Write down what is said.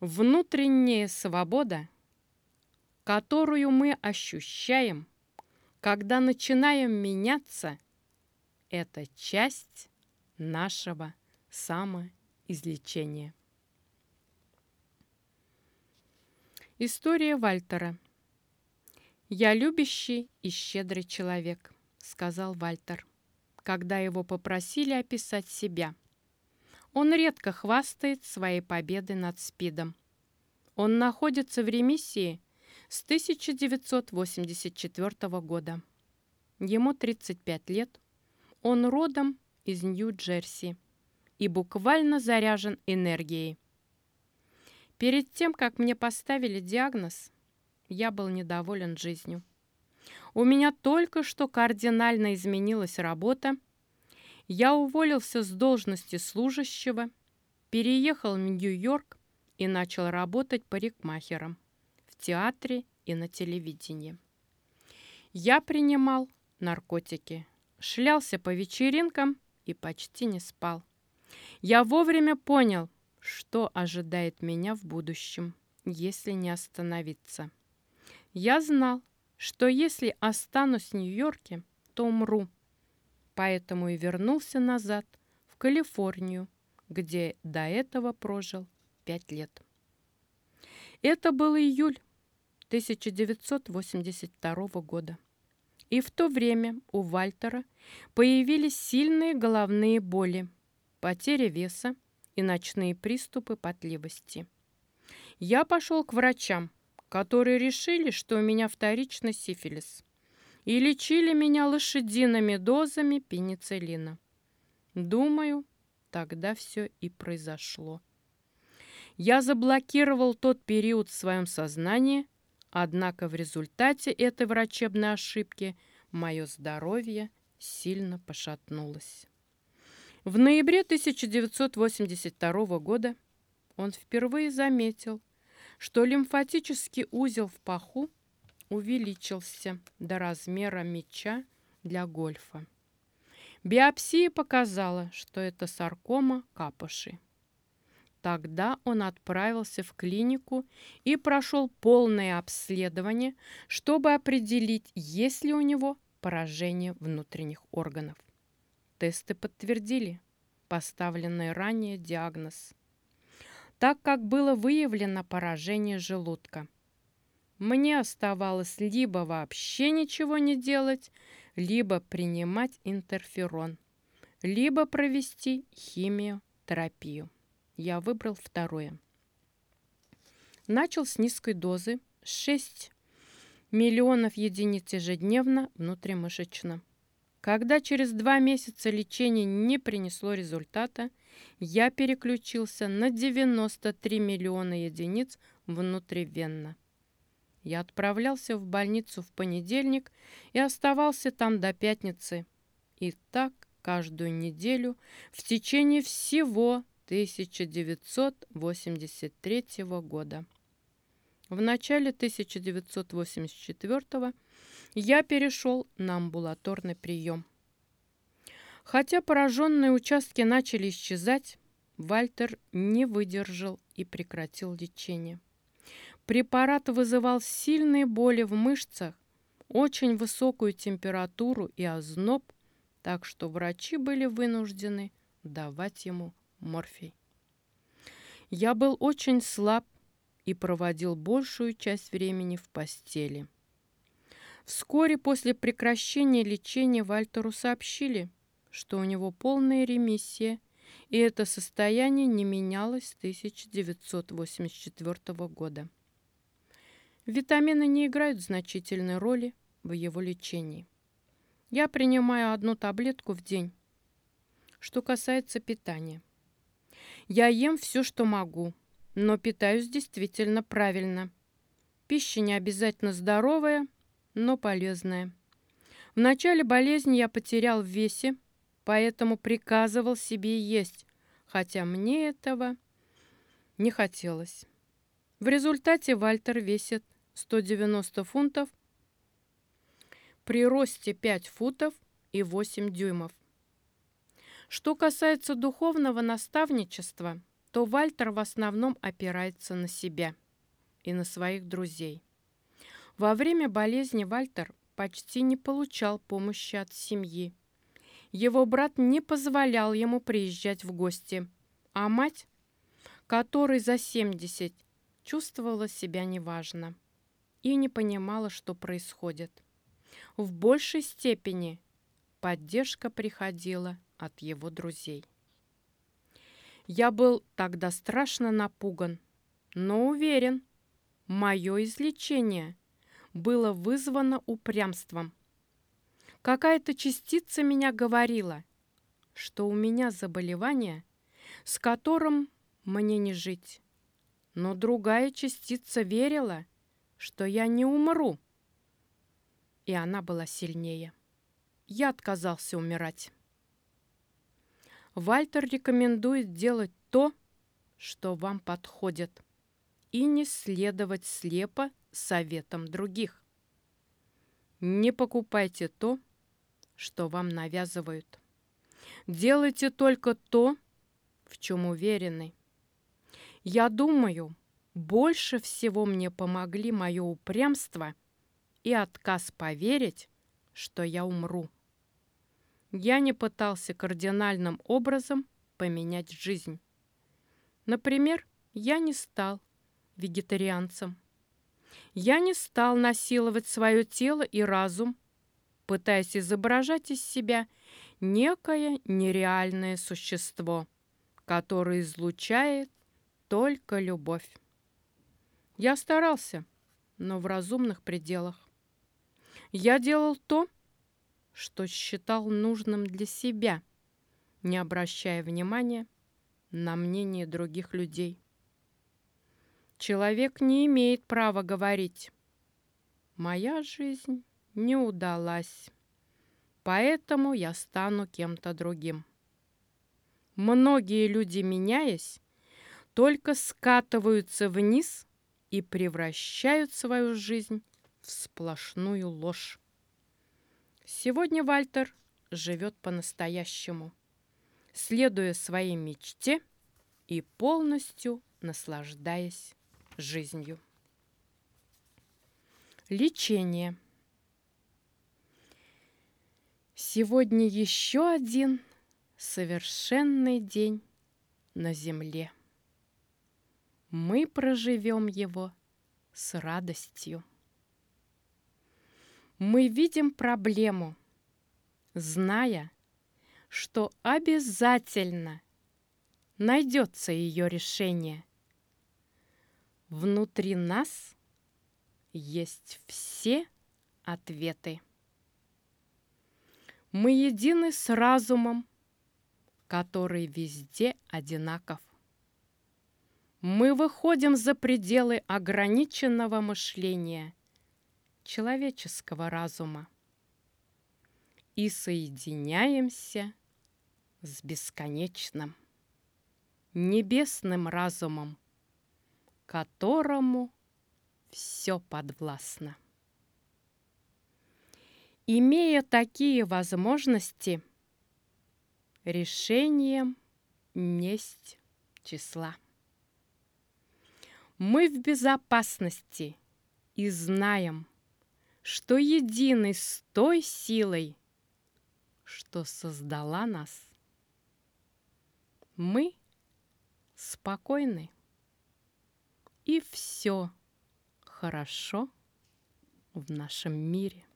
Внутренняя свобода, которую мы ощущаем, когда начинаем меняться, это часть нашего самоизлечения. История Вальтера. «Я любящий и щедрый человек», — сказал Вальтер, когда его попросили описать себя. Он редко хвастает своей победой над СПИДом. Он находится в ремиссии с 1984 года. Ему 35 лет. Он родом из Нью-Джерси и буквально заряжен энергией. Перед тем, как мне поставили диагноз, я был недоволен жизнью. У меня только что кардинально изменилась работа. Я уволился с должности служащего, переехал в Нью-Йорк и начал работать парикмахером в театре и на телевидении. Я принимал наркотики, шлялся по вечеринкам и почти не спал. Я вовремя понял, что ожидает меня в будущем, если не остановиться. Я знал, что если останусь в Нью-Йорке, то умру. Поэтому и вернулся назад, в Калифорнию, где до этого прожил пять лет. Это был июль 1982 года. И в то время у Вальтера появились сильные головные боли, потеря веса, и ночные приступы потливости. Я пошел к врачам, которые решили, что у меня вторичный сифилис, и лечили меня лошадиными дозами пенициллина. Думаю, тогда все и произошло. Я заблокировал тот период в своем сознании, однако в результате этой врачебной ошибки мое здоровье сильно пошатнулось. В ноябре 1982 года он впервые заметил, что лимфатический узел в паху увеличился до размера мяча для гольфа. Биопсия показала, что это саркома капоши. Тогда он отправился в клинику и прошел полное обследование, чтобы определить, есть ли у него поражение внутренних органов. Тесты подтвердили поставленный ранее диагноз, так как было выявлено поражение желудка. Мне оставалось либо вообще ничего не делать, либо принимать интерферон, либо провести химиотерапию. Я выбрал второе. Начал с низкой дозы 6 миллионов единиц ежедневно внутримышечно. Когда через два месяца лечения не принесло результата, я переключился на 93 миллиона единиц внутривенно. Я отправлялся в больницу в понедельник и оставался там до пятницы. И так каждую неделю в течение всего 1983 года. В начале 1984 года я перешел на амбулаторный прием. Хотя пораженные участки начали исчезать, Вальтер не выдержал и прекратил лечение. Препарат вызывал сильные боли в мышцах, очень высокую температуру и озноб, так что врачи были вынуждены давать ему морфий. Я был очень слаб и проводил большую часть времени в постели. Вскоре после прекращения лечения Вальтеру сообщили, что у него полная ремиссия, и это состояние не менялось с 1984 года. Витамины не играют значительной роли в его лечении. Я принимаю одну таблетку в день. Что касается питания. Я ем все, что могу, но питаюсь действительно правильно. Пища не обязательно здоровая – но полезное. В начале болезни я потерял в весе, поэтому приказывал себе есть, хотя мне этого не хотелось. В результате Вальтер весит 190 фунтов при росте 5 футов и 8 дюймов. Что касается духовного наставничества, то Вальтер в основном опирается на себя и на своих друзей. Во время болезни Вальтер почти не получал помощи от семьи. Его брат не позволял ему приезжать в гости, а мать, которой за 70, чувствовала себя неважно и не понимала, что происходит. В большей степени поддержка приходила от его друзей. Я был тогда страшно напуган, но уверен, мое излечение было вызвано упрямством. Какая-то частица меня говорила, что у меня заболевание, с которым мне не жить. Но другая частица верила, что я не умру. И она была сильнее. Я отказался умирать. Вальтер рекомендует делать то, что вам подходит, и не следовать слепо советам других. Не покупайте то, что вам навязывают. Делайте только то, в чем уверены. Я думаю, больше всего мне помогли мое упрямство и отказ поверить, что я умру. Я не пытался кардинальным образом поменять жизнь. Например, я не стал вегетарианцем. Я не стал насиловать свое тело и разум, пытаясь изображать из себя некое нереальное существо, которое излучает только любовь. Я старался, но в разумных пределах. Я делал то, что считал нужным для себя, не обращая внимания на мнение других людей. Человек не имеет права говорить «Моя жизнь не удалась, поэтому я стану кем-то другим». Многие люди, меняясь, только скатываются вниз и превращают свою жизнь в сплошную ложь. Сегодня Вальтер живет по-настоящему, следуя своей мечте и полностью наслаждаясь жизнью. Лечение. Сегодня еще один совершенный день на земле. Мы проживем его с радостью. Мы видим проблему, зная, что обязательно найдется ее решение – Внутри нас есть все ответы. Мы едины с разумом, который везде одинаков. Мы выходим за пределы ограниченного мышления человеческого разума и соединяемся с бесконечным небесным разумом, которому все подвластно. Имея такие возможности, решением несть числа. Мы в безопасности и знаем, что едины с той силой, что создала нас. Мы спокойны и все хорошо в нашем мире.